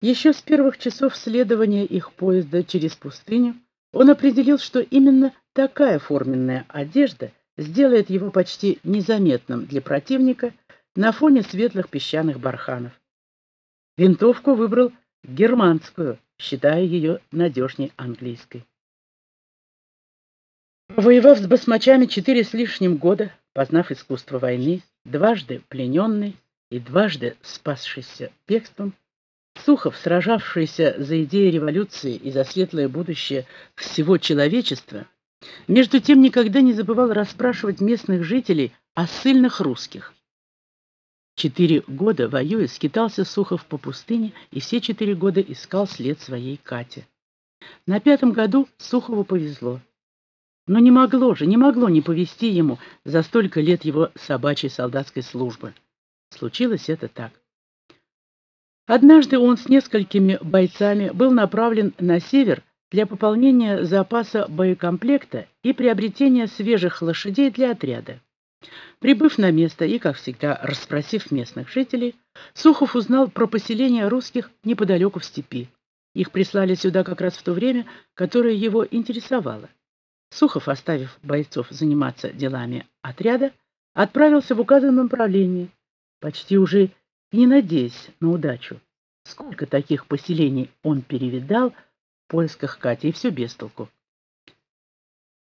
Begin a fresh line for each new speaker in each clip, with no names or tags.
Еще с первых часов следования их поезда через пустыню он определил, что именно такая форменная одежда сделает его почти незаметным для противника на фоне светлых песчаных барханов. Винтовку выбрал германскую, считая ее надежней английской. Воевав с басмачами четыре с лишним года, познав искусство войны, дважды плененный и дважды спасшийся бегством, Сухов, сражавшийся за идеи революции и за светлое будущее всего человечества, между тем никогда не забывал расспрашивать местных жителей о сильных русских. Четыре года, воюя, скитался Сухов по пустыне и все четыре года искал след своей Кати. На пятом году Сухову повезло. Но не могло же, не могло не повезти ему за столько лет его собачьей солдатской службы. Случилось это так. Однажды он с несколькими бойцами был направлен на север для пополнения запаса боекомплекта и приобретения свежих лошадей для отряда. Прибыв на место и, как всегда, расспросив местных жителей, Сухов узнал про поселение русских неподалеку в степи. Их прислали сюда как раз в то время, которое его интересовало. Сухов, оставив бойцов заниматься делами отряда, отправился в указанном направлении, почти уже не надеясь на удачу. Сколько таких поселений он перевидал в поисках Кати, и все без толку.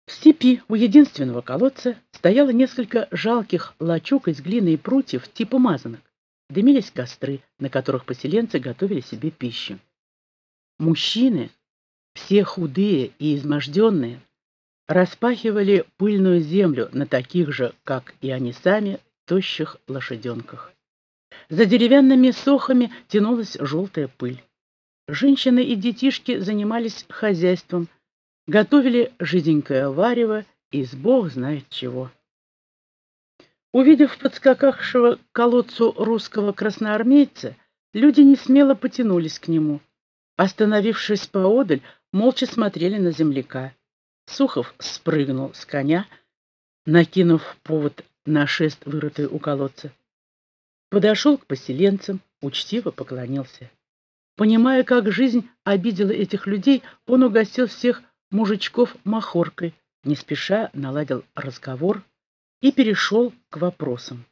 В степи у единственного колодца стояло несколько жалких лачуг из глины и прутьев типа мазанок. Дымились костры, на которых поселенцы готовили себе пищу. Мужчины, все худые и изможденные, распахивали пыльную землю на таких же, как и они сами, тощих лошаденках. За деревянными сохами тянулась желтая пыль. Женщины и детишки занимались хозяйством, готовили жиденькое варево из бог знает чего. Увидев подскакавшего к колодцу русского красноармейца, люди не смело потянулись к нему. Остановившись поодаль, молча смотрели на земляка. Сухов спрыгнул с коня, накинув повод на шест, вырытый у колодца. Подошел к поселенцам, учтиво поклонился. Понимая, как жизнь обидела этих людей, он угостил всех мужичков махоркой, не спеша наладил разговор и перешел к вопросам.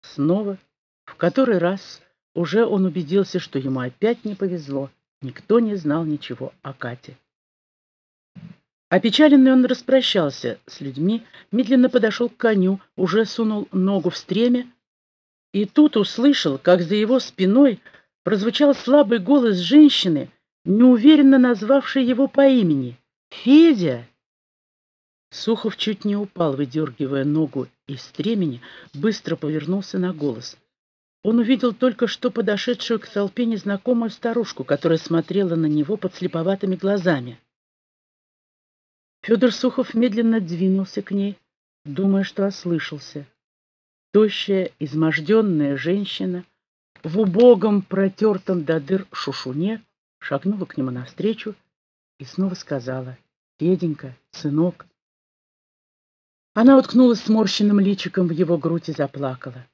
Снова, в который раз, уже он убедился, что ему опять не повезло. Никто не знал ничего о Кате. Опечаленный он распрощался с людьми, медленно подошел к коню, уже сунул ногу в стремя, и тут услышал, как за его спиной прозвучал слабый голос женщины, неуверенно назвавшей его по имени. «Федя!» Сухов чуть не упал, выдергивая ногу из стремени, быстро повернулся на голос. Он увидел только что подошедшую к толпе незнакомую старушку, которая смотрела на него под слеповатыми глазами. Федор Сухов медленно двинулся к ней, думая, что ослышался. Тощая, изможденная женщина в убогом, протертом до дыр шушуне шагнула к нему навстречу и снова сказала «Феденька, сынок». Она уткнулась сморщенным личиком в его грудь и заплакала.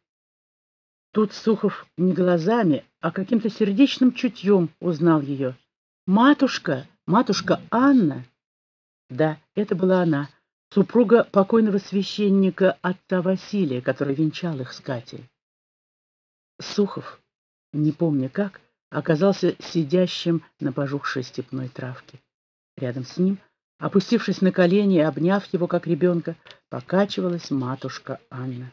Тут Сухов не глазами, а каким-то сердечным чутьем узнал ее. «Матушка! Матушка Анна!» Да, это была она, супруга покойного священника отца Василия, который венчал их с Катей. Сухов, не помня как, оказался сидящим на пожухшей степной травке. Рядом с ним, опустившись на колени и обняв его как ребенка, покачивалась матушка Анна.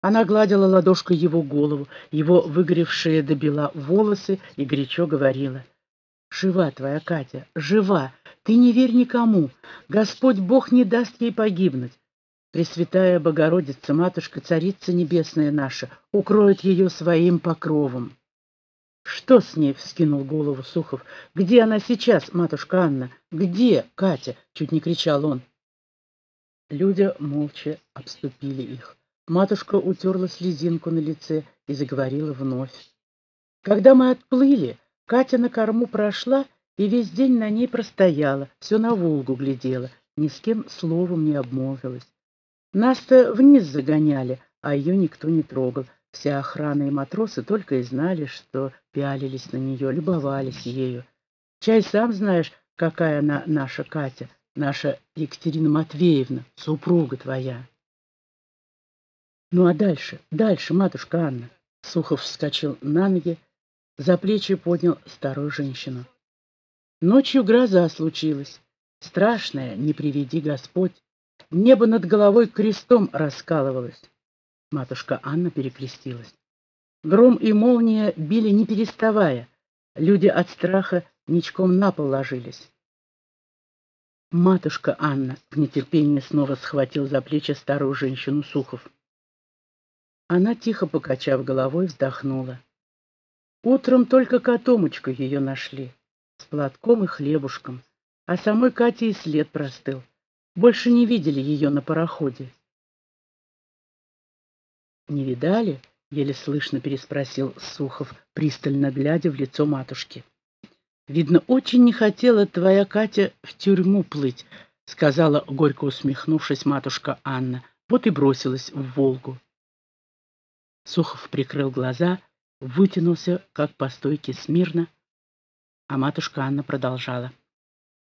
Она гладила ладошкой его голову, его выгоревшие до бела волосы и горячо говорила. «Жива твоя Катя, жива! Ты не верь никому! Господь Бог не даст ей погибнуть! Пресвятая Богородица, Матушка, Царица Небесная наша, укроет ее своим покровом!» «Что с ней?» — вскинул голову Сухов. «Где она сейчас, матушка Анна? Где Катя?» — чуть не кричал он. Люди молча обступили их. Матушка утерла слезинку на лице и заговорила вновь. Когда мы отплыли, Катя на корму прошла и весь день на ней простояла, все на Волгу глядела, ни с кем словом не обмолвилась. Нас-то вниз загоняли, а ее никто не трогал. Вся охрана и матросы только и знали, что пялились на нее, любовались ею. Чай сам знаешь, какая она наша Катя, наша Екатерина Матвеевна, супруга твоя. Ну а дальше, дальше, матушка Анна. Сухов вскочил на ноги, за плечи поднял старую женщину. Ночью гроза случилась. Страшная, не приведи Господь. Небо над головой крестом раскалывалось. Матушка Анна перекрестилась. Гром и молния били не переставая. Люди от страха ничком на пол ложились. Матушка Анна в нетерпении снова схватил за плечи старую женщину Сухов. Она, тихо покачав головой, вздохнула. Утром только котомочку ее нашли, с платком и хлебушком, а самой Кате и след простыл. Больше не видели ее на пароходе. «Не видали?» — еле слышно переспросил Сухов, пристально глядя в лицо матушки. «Видно, очень не хотела твоя Катя в тюрьму плыть», — сказала, горько усмехнувшись, матушка Анна. Вот и бросилась в Волгу. Сухов прикрыл глаза, вытянулся, как по стойке смирно, а матушка Анна продолжала.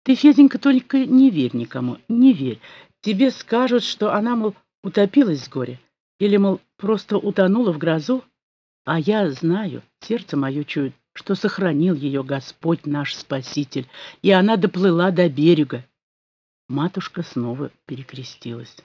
«Ты, Феденька, только не верь никому, не верь. Тебе скажут, что она, мол, утопилась с горя, или, мол, просто утонула в грозу, а я знаю, сердце мое чует, что сохранил ее Господь наш Спаситель, и она доплыла до берега. Матушка снова перекрестилась.